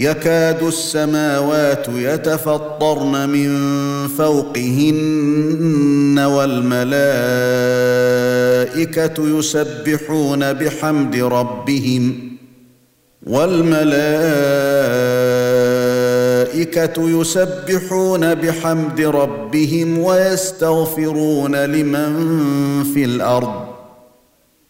يكاد السماوات يتفطرن من فوقهن والملائكة يسبحون بحمد ربهم والملائكة يسبحون بحمد ربهم ويستغفرون لمن في الأرض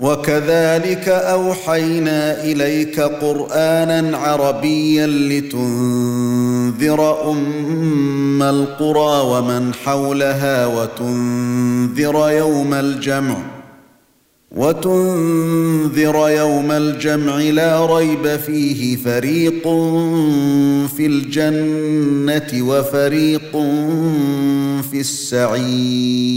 وكذلك أوحينا إليك قرآنا عربيا لتنذر أم القرى ومن حولها وتنذر يوم الجمع وتنذر يوم الجمع لا ريب فيه فريق في الجنة وفريق في السعير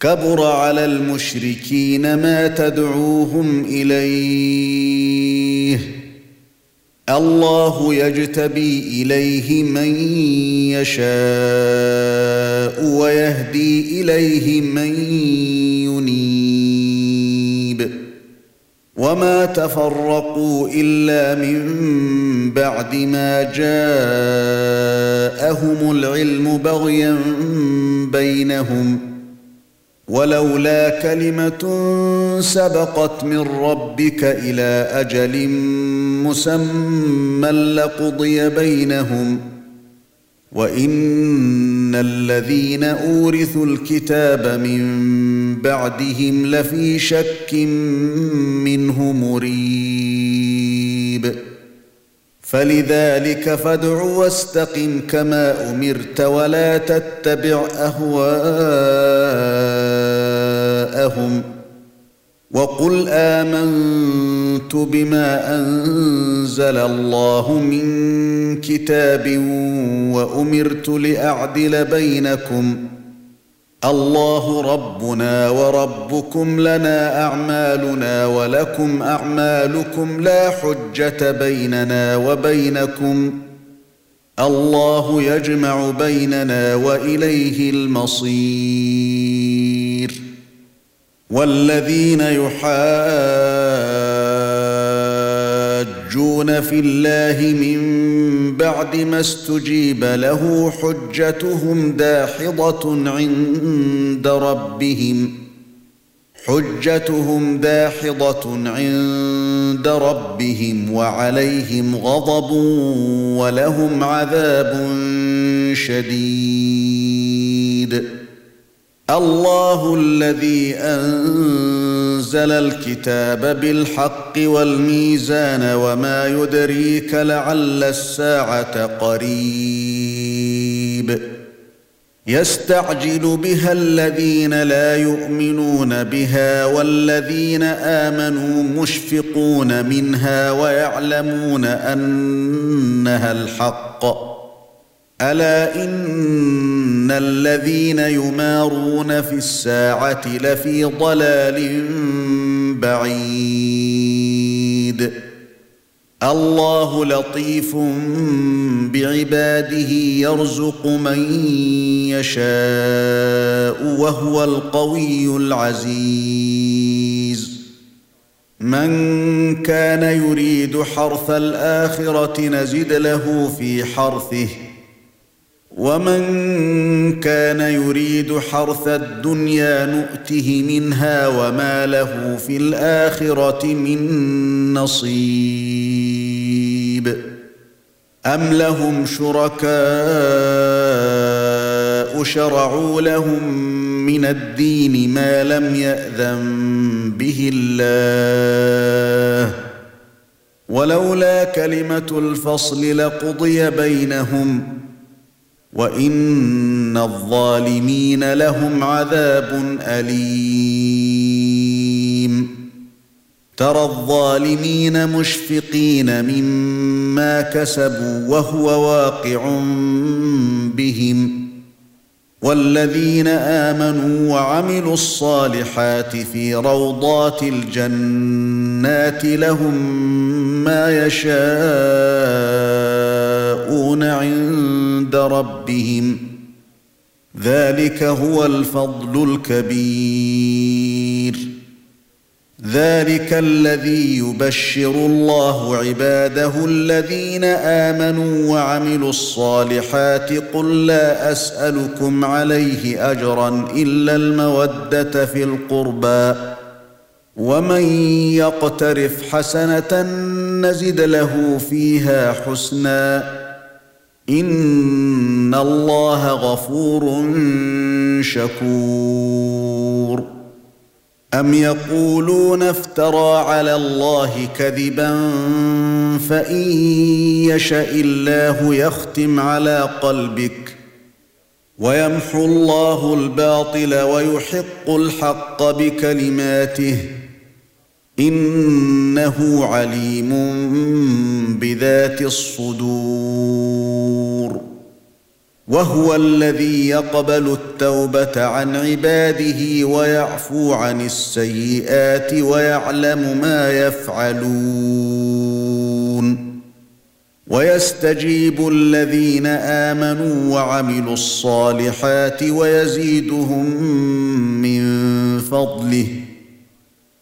كبر على المشركين ما تدعوهم إليه. الله يجتبي إليه من يشاء ويهدي إليه من ينيب. وما تفرقوا إلا من بعد ما جاءهم العلم بغيا بينهم. ولولا كلمة سبقت من ربك إلى أجل مسمى لقضي بينهم وإن الذين أورثوا الكتاب من بعدهم لفي شك منه مريب. فلذلك فادع واستقم كما أمرت ولا تتبع أهواءهم وقل آمنت بما أنزل الله من كتاب وأمرت لأعدل بينكم الله ربنا وربكم لنا أعمالنا ولكم أعمالكم لا حجة بيننا وبينكم الله يجمع بيننا وإليه المصير والذين يحاجون في الله من بعد ما استجيب له حجتهم داحضة عند ربهم. حجتهم داحضة عند ربهم وعليهم غضب ولهم عذاب شديد. الله الذي أنزل الكتاب بالحق والميزان وما يدريك لعل الساعة قريب. يستعجل بها الذين لا يؤمنون بها والذين آمنوا مشفقون منها ويعلمون أنها الحق. ألا إن الذين يمارون في الساعة لفي ضلال بعيد الله لطيف بعباده يرزق من يشاء وهو القوي العزيز من كان يريد حرث الاخره نزد له في حرثه ومن كان يريد حرث الدنيا نؤته منها وما له في الاخره من نصيب ام لهم شركاء شرعوا لهم من الدين ما لم ياذن به الله ولولا كلمه الفصل لقضي بينهم وان الظالمين لهم عذاب اليم. ترى الظالمين مشفقين مما كسبوا وهو واقع بهم. والذين امنوا وعملوا الصالحات في روضات الجنات لهم ما يشاءون عند ربهم. ذلك هو الفضل الكبير. ذلك الذي يبشر الله عباده الذين آمنوا وعملوا الصالحات. قل لا أسألكم عليه أجرا إلا المودة في القربى. ومن يقترف حسنة نزد له فيها حسنا. ان الله غفور شكور. ام يقولون افترى على الله كذبا فان يشاء الله يختم على قلبك ويمحو الله الباطل ويحق الحق بكلماته إنه عليم بذات الصدور. وهو الذي يقبل التوبة عن عباده ويعفو عن السيئات ويعلم ما يفعلون. ويستجيب الذين آمنوا وعملوا الصالحات ويزيدهم من فضله.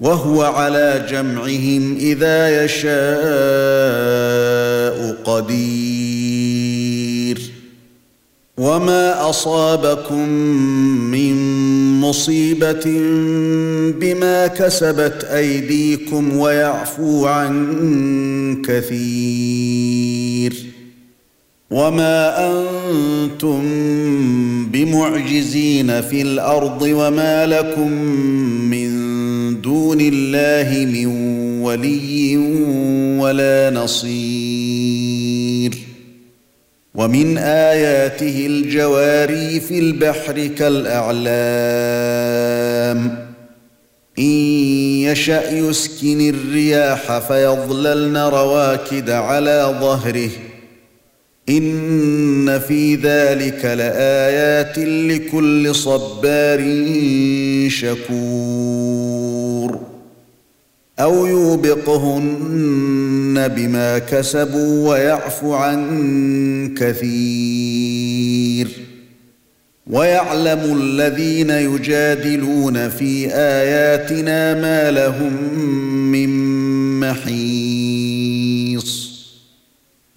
وهو على جمعهم إذا يشاء قدير. وما أصابكم من مصيبة بما كسبت أيديكم ويعفو عن كثير. وما أنتم بمعجزين في الأرض وما لكم من دون الله من ولي ولا نصير. ومن آياته الجواري في البحر كالأعلام. إن يشأ يسكن الرياح فيظللن رواكد على ظهره. إن في ذلك لآيات لكل صبار شكور. أو يوبقهن بما كسبوا ويعفو عن كثير. ويعلم الذين يجادلون في آياتنا ما لهم من محيص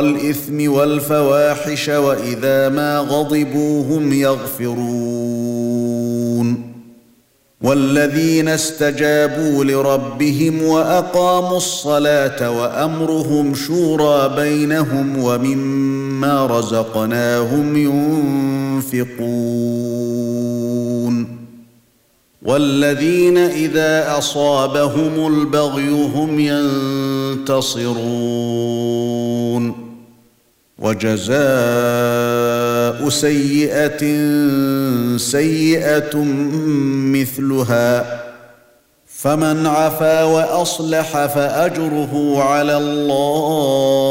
الإثم والفواحش وإذا ما غضبوا هم يغفرون. والذين استجابوا لربهم وأقاموا الصلاة وأمرهم شورى بينهم ومما رزقناهم ينفقون. والذين إذا أصابهم البغي هم ينتصرون. وجزاء سيئة سيئة مثلها. فمن عفا وأصلح فأجره على الله.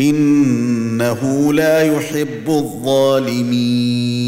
إنه لا يحب الظالمين.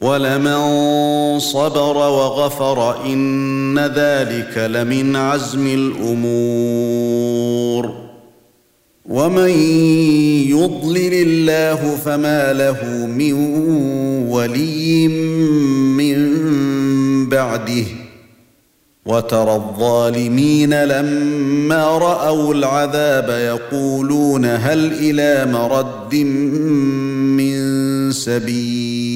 ولمن صبر وغفر ان ذلك لمن عزم الأمور ومن يضلل الله فما له من ولي من بعده وترى الظالمين لما راوا العذاب يقولون هل إلى مرد من سبيل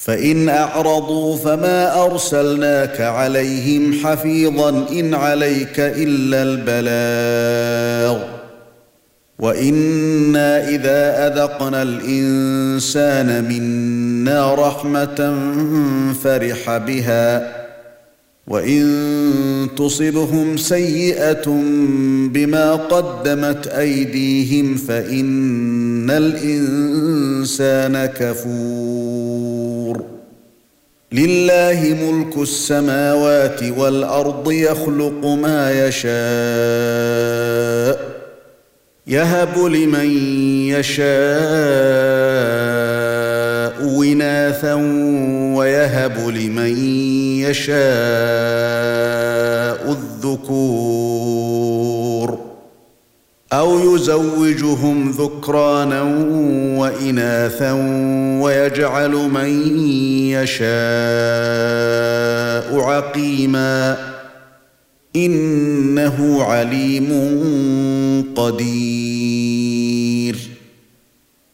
فإن أعرضوا فما أرسلناك عليهم حفيظا إن عليك إلا البلاغ. وإنا إذا أذقنا الإنسان منا رحمة فرح بها. وان تصبهم سيئه بما قدمت ايديهم فان الانسان كفور لله ملك السماوات والارض يخلق ما يشاء يهب لمن يشاء وناثا ويهب لمن يشاء الذكور أو يزوجهم ذكرانا وإناثا ويجعل من يشاء عقيما إنه عليم قدير